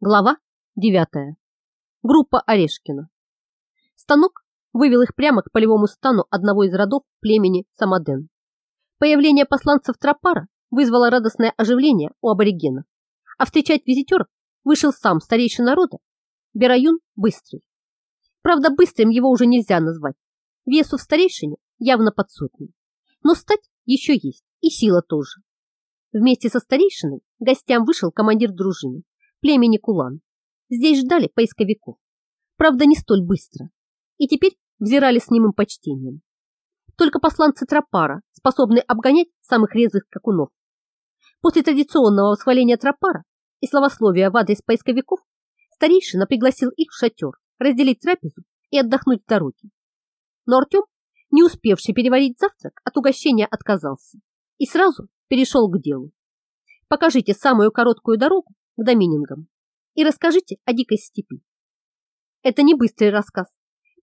Глава 9. Группа Орешкина. Станок вывел их прямо к полевому стану одного из родов племени Самаден. Появление посланцев Тропара вызвало радостное оживление у аборигенов, а встречать визитеров вышел сам старейший народа Бераюн Быстрый. Правда, быстрым его уже нельзя назвать. Весу в старейшине явно под сотню. Но стать еще есть, и сила тоже. Вместе со старейшиной гостям вышел командир дружины племени Кулан. Здесь ждали поисковиков. Правда, не столь быстро. И теперь взирали с немым почтением. Только посланцы Тропара способны обгонять самых резвых какунов. После традиционного восхваления Тропара и словословия в адрес поисковиков старейшина пригласил их в шатер, разделить трапезу и отдохнуть в дороге. Но Артем, не успевший переварить завтрак, от угощения отказался и сразу перешел к делу. Покажите самую короткую дорогу к доминингам и расскажите о дикой степи. Это не быстрый рассказ,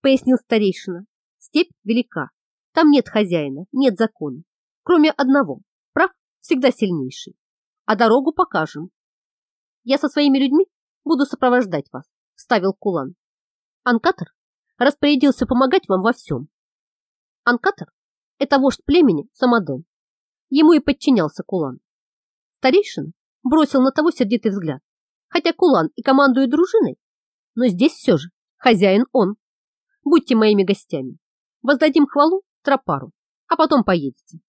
пояснил старейшина. Степь велика, там нет хозяина, нет закона, кроме одного, прав всегда сильнейший. А дорогу покажем. Я со своими людьми буду сопровождать вас, вставил Кулан. Анкатор распорядился помогать вам во всем. Анкатор – это вождь племени Самаден. Ему и подчинялся Кулан. Старейшина бросил на того сердитый взгляд. Хотя Кулан и командует дружиной, но здесь все же хозяин он. Будьте моими гостями. Воздадим хвалу тропару, а потом поедете.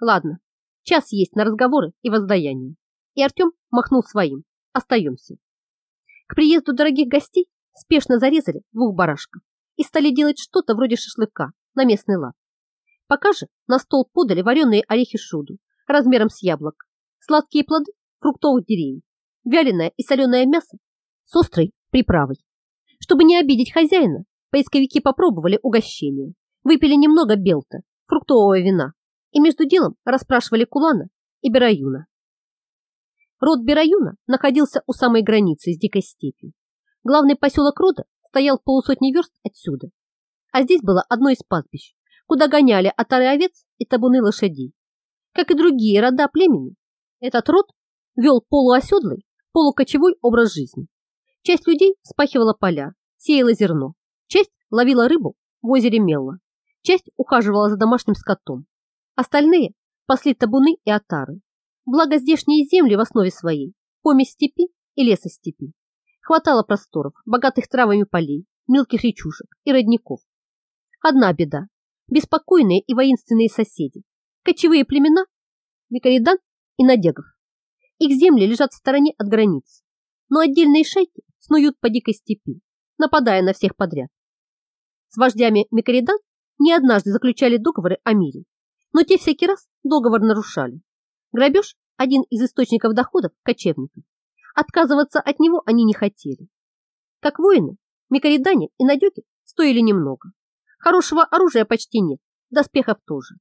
Ладно, час есть на разговоры и воздаяние. И Артем махнул своим. Остаемся. К приезду дорогих гостей спешно зарезали двух барашков и стали делать что-то вроде шашлыка на местный лад. Пока же на стол подали вареные орехи шуду размером с яблок сладкие плоды фруктовых деревьев, вяленое и соленое мясо с острой приправой. Чтобы не обидеть хозяина, поисковики попробовали угощение, выпили немного белта, фруктового вина и между делом расспрашивали Кулана и Бераюна. Род Бераюна находился у самой границы с дикой степью. Главный поселок рода стоял в полусотни верст отсюда, а здесь было одно из пастбищ, куда гоняли отары овец и табуны лошадей. Как и другие рода племени, этот род вел полуоседлый, полукочевой образ жизни. Часть людей спахивала поля, сеяла зерно, часть ловила рыбу в озере Мелла, часть ухаживала за домашним скотом. Остальные пасли табуны и отары. Благо здешние земли в основе своей – помесь степи и лесостепи. Хватало просторов, богатых травами полей, мелких речушек и родников. Одна беда – беспокойные и воинственные соседи, кочевые племена, Микоридан и. Их земли лежат в стороне от границ, но отдельные шейки снуют по дикой степи, нападая на всех подряд. С вождями Микоридан не однажды заключали договоры о мире, но те всякий раз договор нарушали. Грабеж – один из источников доходов кочевников. Отказываться от него они не хотели. Как воины, Микоридане и Надеги стоили немного. Хорошего оружия почти нет, доспехов тоже.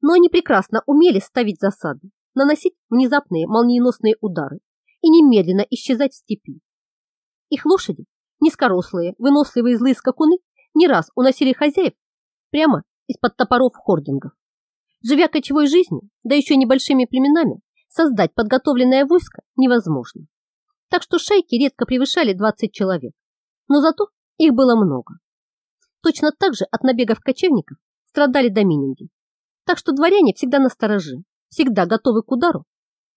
Но они прекрасно умели ставить засады наносить внезапные молниеносные удары и немедленно исчезать в степи. Их лошади, низкорослые, выносливые злые скакуны, не раз уносили хозяев прямо из-под топоров хордингов. Живя кочевой жизнью, да еще небольшими племенами, создать подготовленное войско невозможно. Так что шайки редко превышали 20 человек, но зато их было много. Точно так же от набегов кочевников страдали домининги, так что дворяне всегда настороже всегда готовы к удару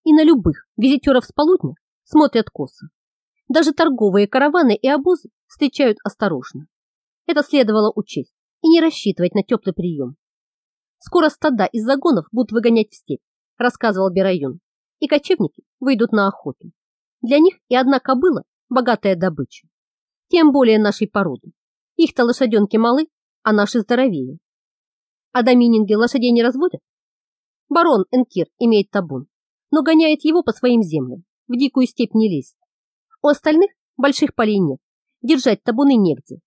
и на любых визитеров с полудня смотрят косо. Даже торговые караваны и обозы встречают осторожно. Это следовало учесть и не рассчитывать на теплый прием. Скоро стада из загонов будут выгонять в степь, рассказывал Бераюн, и кочевники выйдут на охоту. Для них и одна кобыла – богатая добыча. Тем более нашей породы. Их-то лошаденки малы, а наши здоровее. А домининги лошадей не разводят? Барон Энкир имеет табун, но гоняет его по своим землям, в дикую степь не лезет. У остальных больших полей нет, держать табуны негде.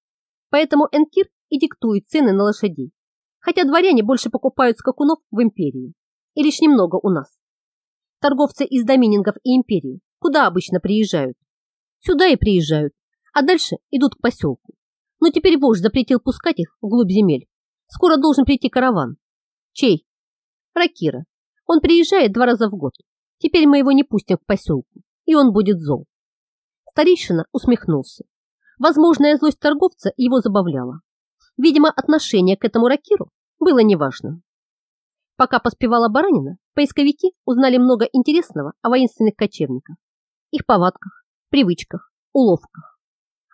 Поэтому Энкир и диктует цены на лошадей, хотя дворяне больше покупают скакунов в империи, и лишь немного у нас. Торговцы из доминингов и империи куда обычно приезжают? Сюда и приезжают, а дальше идут к поселку. Но теперь вождь запретил пускать их вглубь земель. Скоро должен прийти караван. Чей? Ракира. Он приезжает два раза в год. Теперь мы его не пустим к поселку, и он будет зол. Старейшина усмехнулся. Возможная злость торговца его забавляла. Видимо, отношение к этому ракиру было неважным. Пока поспевала баранина, поисковики узнали много интересного о воинственных кочевниках, их повадках, привычках, уловках,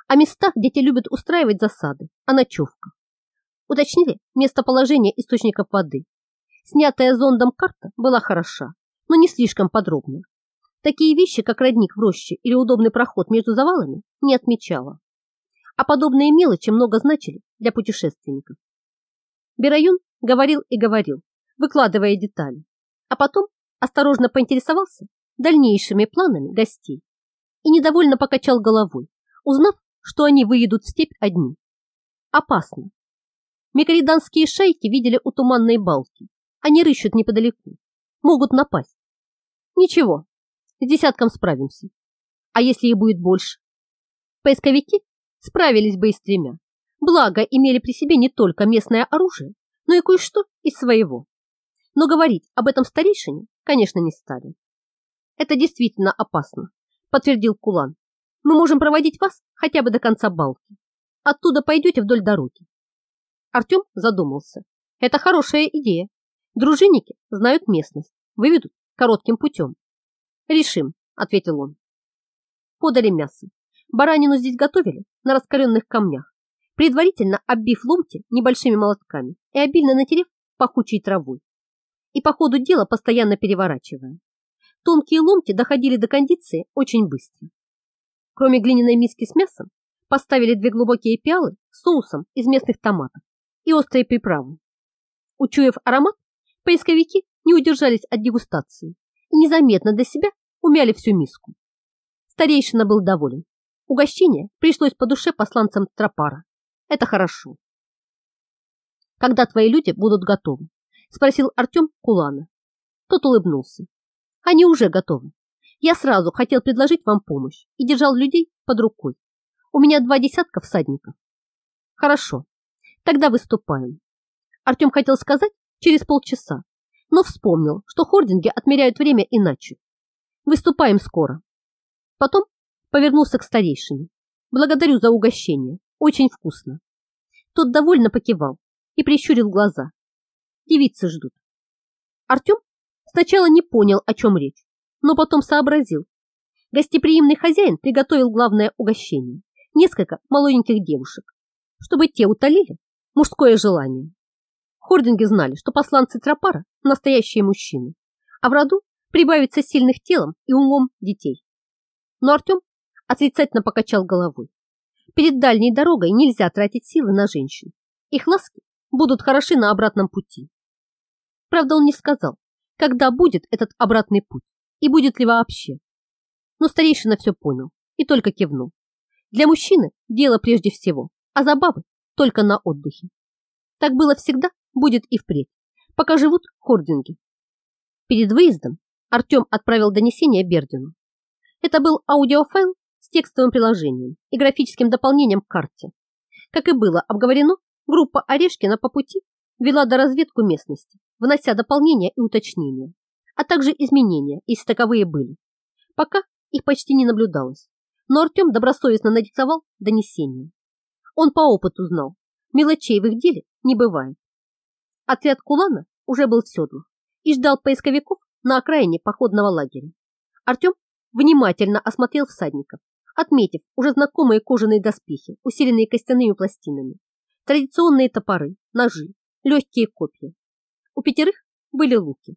о местах, где те любят устраивать засады, о ночевках. Уточнили местоположение источников воды. Снятая зондом карта была хороша, но не слишком подробная. Такие вещи, как родник в роще или удобный проход между завалами, не отмечала. А подобные мелочи много значили для путешественников. Бераюн говорил и говорил, выкладывая детали, а потом осторожно поинтересовался дальнейшими планами гостей и недовольно покачал головой, узнав, что они выедут в степь одни. Опасно. Микрориданские шайки видели у туманной балки. Они рыщут неподалеку. Могут напасть. Ничего, с десятком справимся. А если их будет больше? Поисковики справились бы и с тремя. Благо, имели при себе не только местное оружие, но и кое-что из своего. Но говорить об этом старейшине, конечно, не стали. Это действительно опасно, подтвердил Кулан. Мы можем проводить вас хотя бы до конца балки. Оттуда пойдете вдоль дороги. Артем задумался. Это хорошая идея. Дружинники знают местность, выведут коротким путем. Решим, ответил он. Подали мясо. Баранину здесь готовили на раскаленных камнях, предварительно оббив ломти небольшими молотками и обильно натерев пахучей травой. И по ходу дела постоянно переворачивая. Тонкие ломти доходили до кондиции очень быстро. Кроме глиняной миски с мясом, поставили две глубокие пиалы с соусом из местных томатов и острые приправы. Учуяв аромат, поисковики не удержались от дегустации и незаметно для себя умяли всю миску. Старейшина был доволен. Угощение пришлось по душе посланцам Тропара. Это хорошо. Когда твои люди будут готовы? Спросил Артем Кулана. Тот улыбнулся. Они уже готовы. Я сразу хотел предложить вам помощь и держал людей под рукой. У меня два десятка всадников. Хорошо, тогда выступаем. Артем хотел сказать через полчаса, но вспомнил, что хординги отмеряют время иначе. Выступаем скоро. Потом повернулся к старейшине. Благодарю за угощение. Очень вкусно. Тот довольно покивал и прищурил глаза. Девицы ждут. Артем сначала не понял, о чем речь, но потом сообразил. Гостеприимный хозяин приготовил главное угощение – несколько молоденьких девушек, чтобы те утолили мужское желание. Хординги знали, что посланцы Тропара – настоящие мужчины, а в роду прибавится сильных телом и умом детей. Но Артем отрицательно покачал головой. Перед дальней дорогой нельзя тратить силы на женщин. Их ласки будут хороши на обратном пути. Правда, он не сказал, когда будет этот обратный путь и будет ли вообще. Но старейшина все понял и только кивнул. Для мужчины дело прежде всего, а забавы только на отдыхе. Так было всегда, будет и впредь, пока живут хординги. Перед выездом Артем отправил донесение Бердину. Это был аудиофайл с текстовым приложением и графическим дополнением к карте. Как и было обговорено, группа Орешкина по пути вела до разведку местности, внося дополнения и уточнения а также изменения, если таковые были. Пока их почти не наблюдалось, но Артем добросовестно надиктовал донесение. Он по опыту знал, мелочей в их деле не бывает. Отряд Кулана уже был в седлах и ждал поисковиков на окраине походного лагеря. Артем внимательно осмотрел всадников, отметив уже знакомые кожаные доспехи, усиленные костяными пластинами, традиционные топоры, ножи, легкие копья. У пятерых были луки.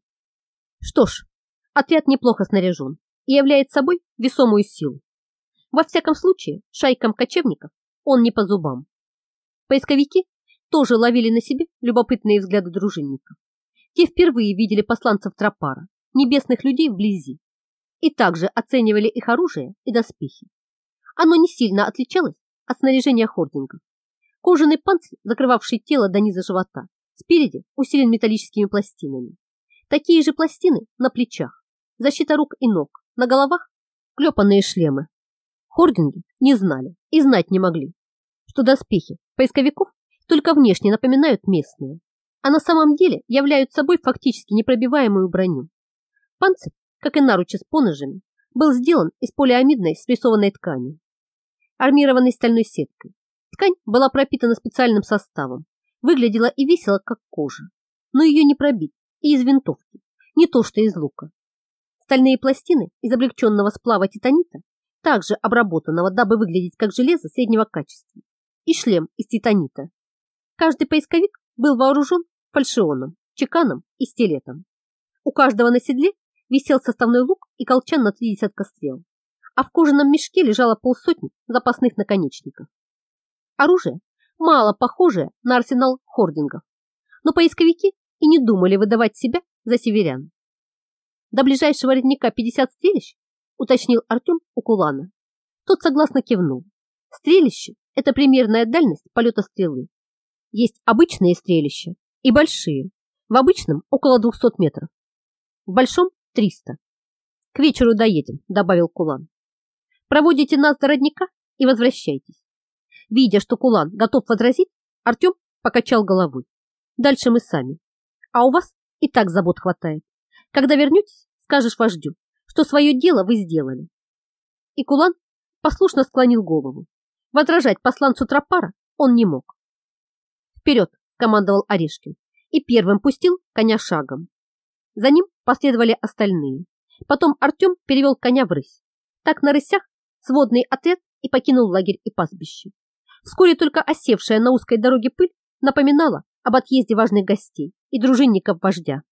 Что ж, отряд неплохо снаряжен и является собой весомую силу. Во всяком случае, шайкам кочевников он не по зубам. Поисковики тоже ловили на себе любопытные взгляды дружинников. Те впервые видели посланцев Тропара, небесных людей вблизи, и также оценивали их оружие и доспехи. Оно не сильно отличалось от снаряжения хордингов. Кожаный панцирь, закрывавший тело до низа живота, спереди усилен металлическими пластинами. Такие же пластины на плечах, защита рук и ног, на головах клепанные шлемы. Хординги не знали и знать не могли, что доспехи поисковиков только внешне напоминают местные, а на самом деле являют собой фактически непробиваемую броню. Панцирь, как и наручи с поножами, был сделан из полиамидной спрессованной ткани. армированной стальной сеткой. Ткань была пропитана специальным составом, выглядела и весила, как кожа. Но ее не пробить и из винтовки, не то что из лука. Стальные пластины из облегченного сплава титанита, также обработанного, дабы выглядеть как железо среднего качества, и шлем из титанита. Каждый поисковик был вооружен фальшионом, чеканом и стилетом. У каждого на седле висел составной лук и колчан на три десятка стрел, а в кожаном мешке лежало полсотни запасных наконечников. Оружие мало похожее на арсенал хордингов, но поисковики и не думали выдавать себя за северян. До ближайшего родника 50 стрелищ, уточнил Артем у Кулана. Тот согласно кивнул. Стрелище – это примерная дальность полета стрелы. Есть обычные стрелища и большие. В обычном около 200 метров. В большом 300. К вечеру доедем, добавил Кулан. Проводите нас до родника и возвращайтесь. Видя, что Кулан готов возразить, Артем покачал головой. Дальше мы сами. А у вас и так забот хватает. Когда вернетесь, скажешь вождю, что свое дело вы сделали. И Кулан послушно склонил голову. Возражать посланцу Тропара он не мог. «Вперед!» – командовал Орешкин и первым пустил коня шагом. За ним последовали остальные. Потом Артем перевел коня в рысь. Так на рысях сводный отряд и покинул лагерь и пастбище. Вскоре только осевшая на узкой дороге пыль напоминала об отъезде важных гостей и дружинников вождя.